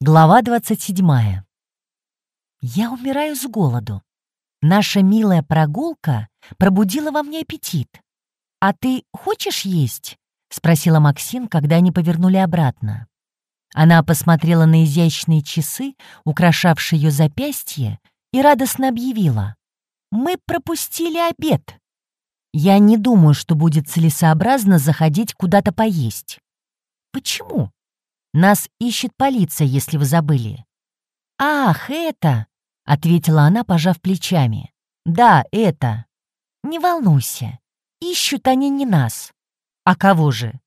Глава 27. Я умираю с голоду. Наша милая прогулка пробудила во мне аппетит. «А ты хочешь есть?» — спросила Максин, когда они повернули обратно. Она посмотрела на изящные часы, украшавшие ее запястье, и радостно объявила. «Мы пропустили обед. Я не думаю, что будет целесообразно заходить куда-то поесть». «Почему?» Нас ищет полиция, если вы забыли». «Ах, это!» — ответила она, пожав плечами. «Да, это. Не волнуйся. Ищут они не нас. А кого же?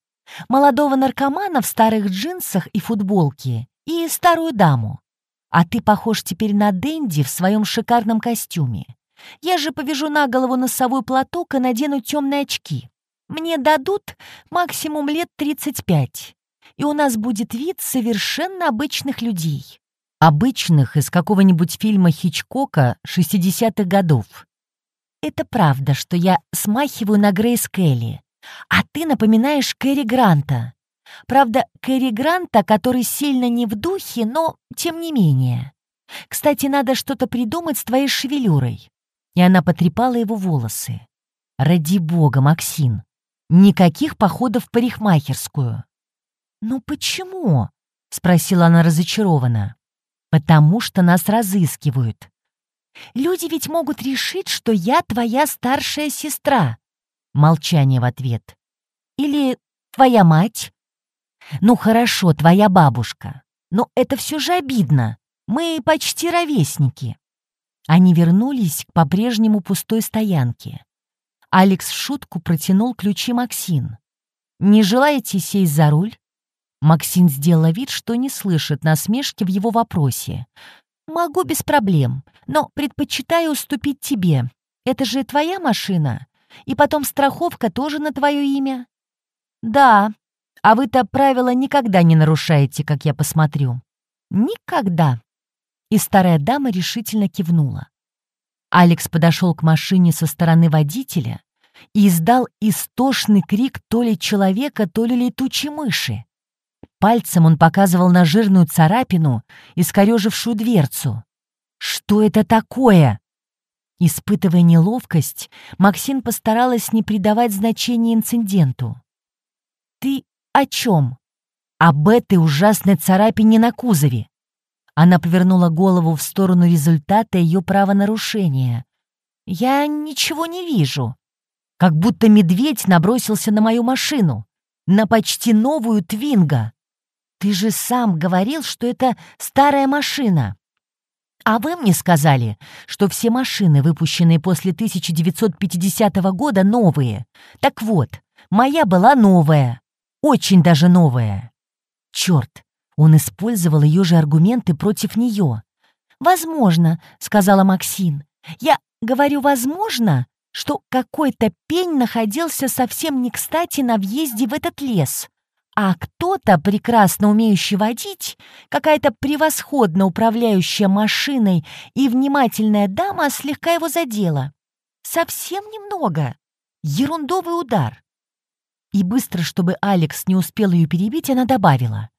Молодого наркомана в старых джинсах и футболке и старую даму. А ты похож теперь на Дэнди в своем шикарном костюме. Я же повяжу на голову носовой платок и надену темные очки. Мне дадут максимум лет 35 и у нас будет вид совершенно обычных людей. Обычных из какого-нибудь фильма Хичкока 60-х годов. Это правда, что я смахиваю на Грейс Келли, а ты напоминаешь Кэрри Гранта. Правда, Кэрри Гранта, который сильно не в духе, но тем не менее. Кстати, надо что-то придумать с твоей шевелюрой. И она потрепала его волосы. Ради бога, Максим, никаких походов в парикмахерскую. «Ну почему?» — спросила она разочарованно. «Потому что нас разыскивают. Люди ведь могут решить, что я твоя старшая сестра». Молчание в ответ. «Или твоя мать?» «Ну хорошо, твоя бабушка. Но это все же обидно. Мы почти ровесники». Они вернулись к по-прежнему пустой стоянке. Алекс в шутку протянул ключи Максин. «Не желаете сесть за руль?» Максим сделала вид, что не слышит насмешки в его вопросе. «Могу без проблем, но предпочитаю уступить тебе. Это же твоя машина. И потом страховка тоже на твое имя». «Да, а вы-то правила никогда не нарушаете, как я посмотрю». «Никогда». И старая дама решительно кивнула. Алекс подошел к машине со стороны водителя и издал истошный крик то ли человека, то ли летучей мыши. Пальцем он показывал на жирную царапину, искорежившую дверцу. «Что это такое?» Испытывая неловкость, Максим постаралась не придавать значения инциденту. «Ты о чем?» «Об этой ужасной царапине на кузове». Она повернула голову в сторону результата ее правонарушения. «Я ничего не вижу. Как будто медведь набросился на мою машину, на почти новую Твинго. «Ты же сам говорил, что это старая машина!» «А вы мне сказали, что все машины, выпущенные после 1950 года, новые. Так вот, моя была новая. Очень даже новая». Черт, он использовал ее же аргументы против нее. «Возможно», — сказала Максин. «Я говорю «возможно», что какой-то пень находился совсем не кстати на въезде в этот лес. А кто-то, прекрасно умеющий водить, какая-то превосходно управляющая машиной и внимательная дама слегка его задела. Совсем немного. Ерундовый удар. И быстро, чтобы Алекс не успел ее перебить, она добавила.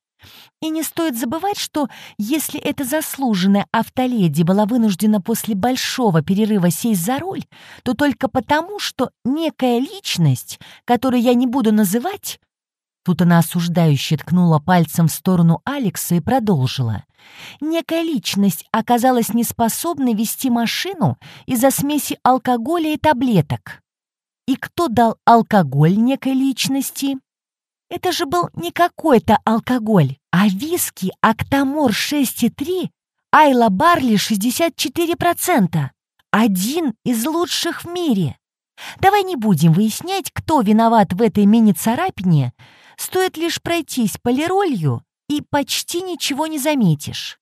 И не стоит забывать, что если эта заслуженная автоледи была вынуждена после большого перерыва сесть за руль, то только потому, что некая личность, которую я не буду называть, Тут она осуждающе ткнула пальцем в сторону Алекса и продолжила. Некая личность оказалась неспособной вести машину из-за смеси алкоголя и таблеток. И кто дал алкоголь некой личности? Это же был не какой-то алкоголь, а виски Актамор 6,3, Айла Барли 64%. Один из лучших в мире. Давай не будем выяснять, кто виноват в этой мини-царапине, Стоит лишь пройтись полиролью, и почти ничего не заметишь.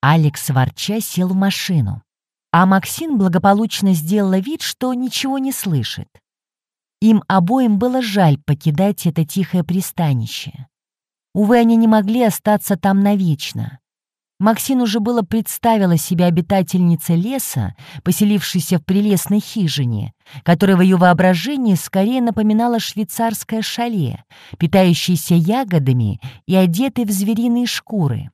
Алекс ворча сел в машину, а Максим благополучно сделала вид, что ничего не слышит. Им обоим было жаль покидать это тихое пристанище. Увы, они не могли остаться там навечно. Максин уже было представила себе обитательницей леса, поселившейся в прелестной хижине, которая в ее воображении скорее напоминала швейцарское шале, питающееся ягодами и одетой в звериные шкуры.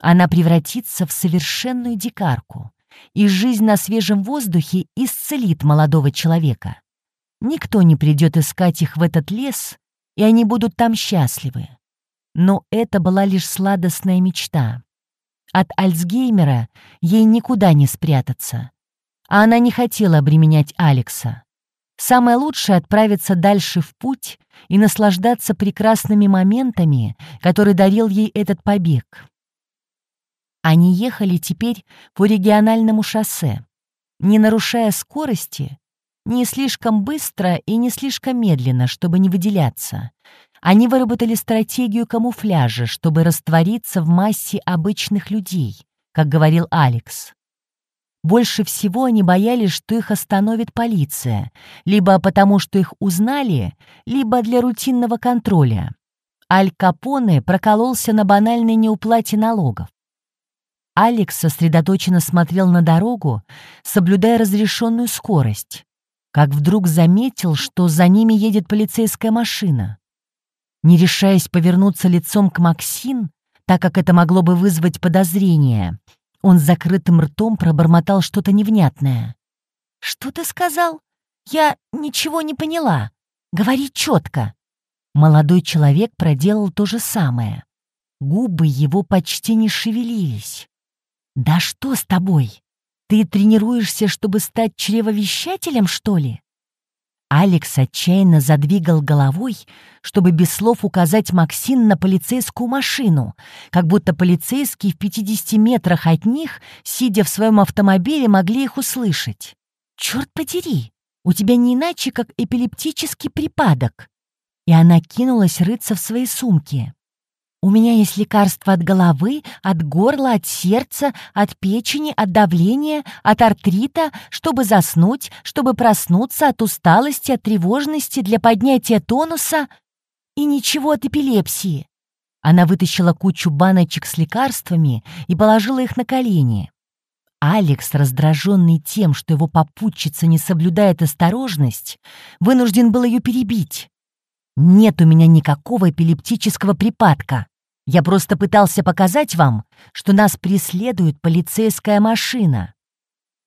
она превратится в совершенную дикарку, и жизнь на свежем воздухе исцелит молодого человека. Никто не придет искать их в этот лес, и они будут там счастливы. Но это была лишь сладостная мечта. От Альцгеймера ей никуда не спрятаться. А она не хотела обременять Алекса. Самое лучшее — отправиться дальше в путь и наслаждаться прекрасными моментами, которые дарил ей этот побег. Они ехали теперь по региональному шоссе, не нарушая скорости, не слишком быстро и не слишком медленно, чтобы не выделяться. Они выработали стратегию камуфляжа, чтобы раствориться в массе обычных людей, как говорил Алекс. Больше всего они боялись, что их остановит полиция, либо потому, что их узнали, либо для рутинного контроля. Аль Капоне прокололся на банальной неуплате налогов. Алекс сосредоточенно смотрел на дорогу, соблюдая разрешенную скорость, как вдруг заметил, что за ними едет полицейская машина. Не решаясь повернуться лицом к Максин, так как это могло бы вызвать подозрение, он с закрытым ртом пробормотал что-то невнятное. «Что ты сказал? Я ничего не поняла. Говори четко». Молодой человек проделал то же самое. Губы его почти не шевелились. «Да что с тобой? Ты тренируешься, чтобы стать чревовещателем, что ли?» Алекс отчаянно задвигал головой, чтобы без слов указать Максин на полицейскую машину, как будто полицейские в 50 метрах от них, сидя в своем автомобиле, могли их услышать. «Черт подери, у тебя не иначе, как эпилептический припадок!» И она кинулась рыться в своей сумке. У меня есть лекарства от головы, от горла, от сердца, от печени, от давления, от артрита, чтобы заснуть, чтобы проснуться от усталости, от тревожности, для поднятия тонуса и ничего от эпилепсии. Она вытащила кучу баночек с лекарствами и положила их на колени. Алекс, раздраженный тем, что его попутчица не соблюдает осторожность, вынужден был ее перебить. «Нет у меня никакого эпилептического припадка. Я просто пытался показать вам, что нас преследует полицейская машина».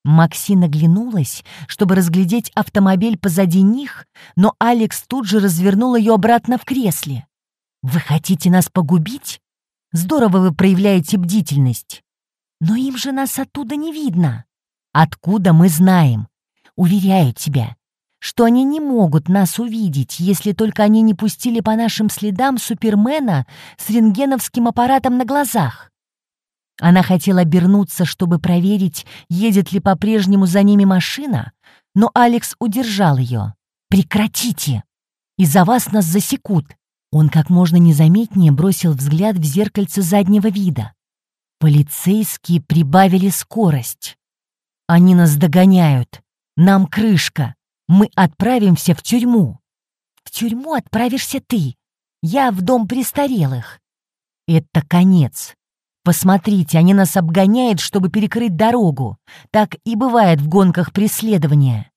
Максин оглянулась, чтобы разглядеть автомобиль позади них, но Алекс тут же развернул ее обратно в кресле. «Вы хотите нас погубить? Здорово вы проявляете бдительность. Но им же нас оттуда не видно. Откуда мы знаем? Уверяю тебя, что они не могут нас увидеть, если только они не пустили по нашим следам Супермена с рентгеновским аппаратом на глазах. Она хотела обернуться, чтобы проверить, едет ли по-прежнему за ними машина, но Алекс удержал ее. «Прекратите! Из-за вас нас засекут!» Он как можно незаметнее бросил взгляд в зеркальце заднего вида. Полицейские прибавили скорость. «Они нас догоняют! Нам крышка! Мы отправимся в тюрьму. В тюрьму отправишься ты. Я в дом престарелых. Это конец. Посмотрите, они нас обгоняют, чтобы перекрыть дорогу. Так и бывает в гонках преследования.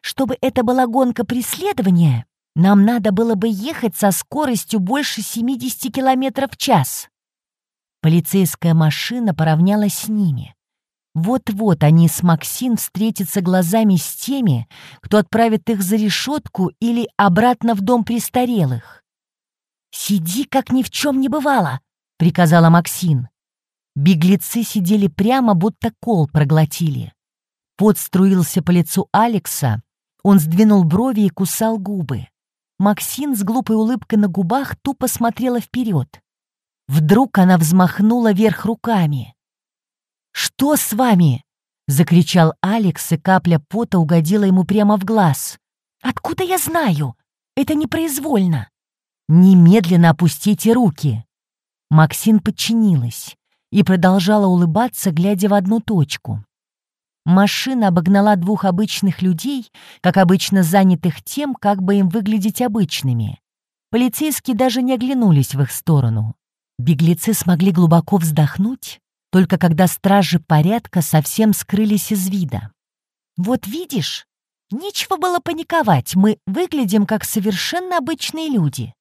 Чтобы это была гонка преследования, нам надо было бы ехать со скоростью больше 70 км в час. Полицейская машина поравнялась с ними. Вот-вот они с Максин встретятся глазами с теми, кто отправит их за решетку или обратно в дом престарелых. «Сиди, как ни в чем не бывало», — приказала Максин. Беглецы сидели прямо, будто кол проглотили. Пот струился по лицу Алекса, он сдвинул брови и кусал губы. Максин с глупой улыбкой на губах тупо смотрела вперед. Вдруг она взмахнула вверх руками. «Что с вами?» — закричал Алекс, и капля пота угодила ему прямо в глаз. «Откуда я знаю? Это непроизвольно!» «Немедленно опустите руки!» Максин подчинилась и продолжала улыбаться, глядя в одну точку. Машина обогнала двух обычных людей, как обычно занятых тем, как бы им выглядеть обычными. Полицейские даже не оглянулись в их сторону. Беглецы смогли глубоко вздохнуть только когда стражи порядка совсем скрылись из вида. «Вот видишь, нечего было паниковать, мы выглядим как совершенно обычные люди».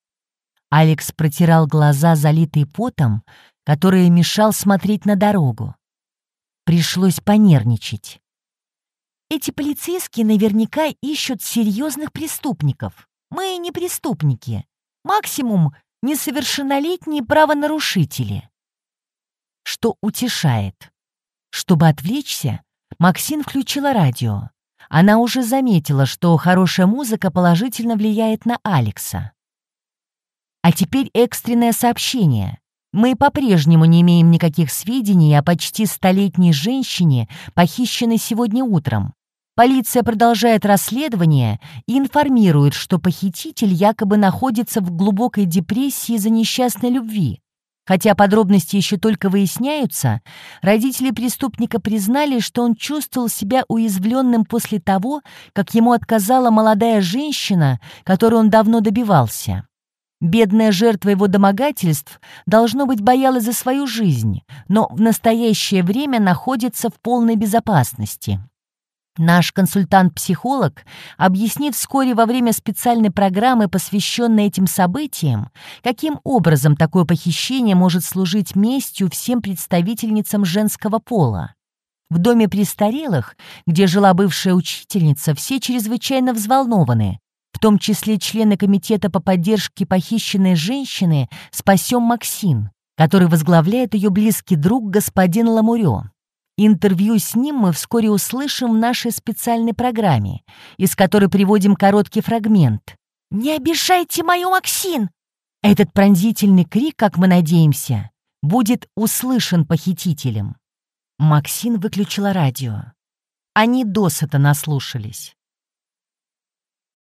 Алекс протирал глаза, залитые потом, который мешал смотреть на дорогу. Пришлось понервничать. Эти полицейские наверняка ищут серьезных преступников. Мы не преступники. Максимум — несовершеннолетние правонарушители. Что утешает. Чтобы отвлечься, Максин включила радио. Она уже заметила, что хорошая музыка положительно влияет на Алекса. А теперь экстренное сообщение. Мы по-прежнему не имеем никаких сведений о почти столетней женщине, похищенной сегодня утром. Полиция продолжает расследование и информирует, что похититель якобы находится в глубокой депрессии из-за несчастной любви. Хотя подробности еще только выясняются, родители преступника признали, что он чувствовал себя уязвленным после того, как ему отказала молодая женщина, которой он давно добивался. Бедная жертва его домогательств, должно быть, боялась за свою жизнь, но в настоящее время находится в полной безопасности. Наш консультант-психолог объяснит вскоре во время специальной программы, посвященной этим событиям, каким образом такое похищение может служить местью всем представительницам женского пола. В доме престарелых, где жила бывшая учительница, все чрезвычайно взволнованы, в том числе члены комитета по поддержке похищенной женщины «Спасем Максим», который возглавляет ее близкий друг господин Ламурё. Интервью с ним мы вскоре услышим в нашей специальной программе, из которой приводим короткий фрагмент. «Не обижайте мою Максин!» Этот пронзительный крик, как мы надеемся, будет услышан похитителем. Максин выключила радио. Они досыта наслушались.